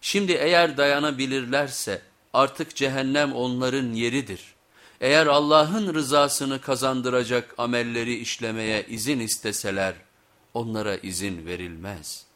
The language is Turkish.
Şimdi eğer dayanabilirlerse artık cehennem onların yeridir. Eğer Allah'ın rızasını kazandıracak amelleri işlemeye izin isteseler onlara izin verilmez.''